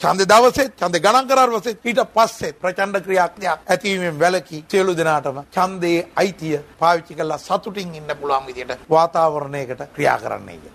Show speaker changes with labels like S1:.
S1: ඡන්දේ දවසෙත් ඡන්දේ ගණන් කරාර වසෙත් ඊට පස්සේ ප්‍රචණ්ඩ ක්‍රියාත්මක ඇතිවීමෙන් වැළකී සියලු දෙනාටම ඡන්දේ අයිතිය පාවිච්චි කරලා සතුටින් ඉන්න පුළුවන් විදියට වාතාවරණයකට ක්‍රියා කරන්නයි.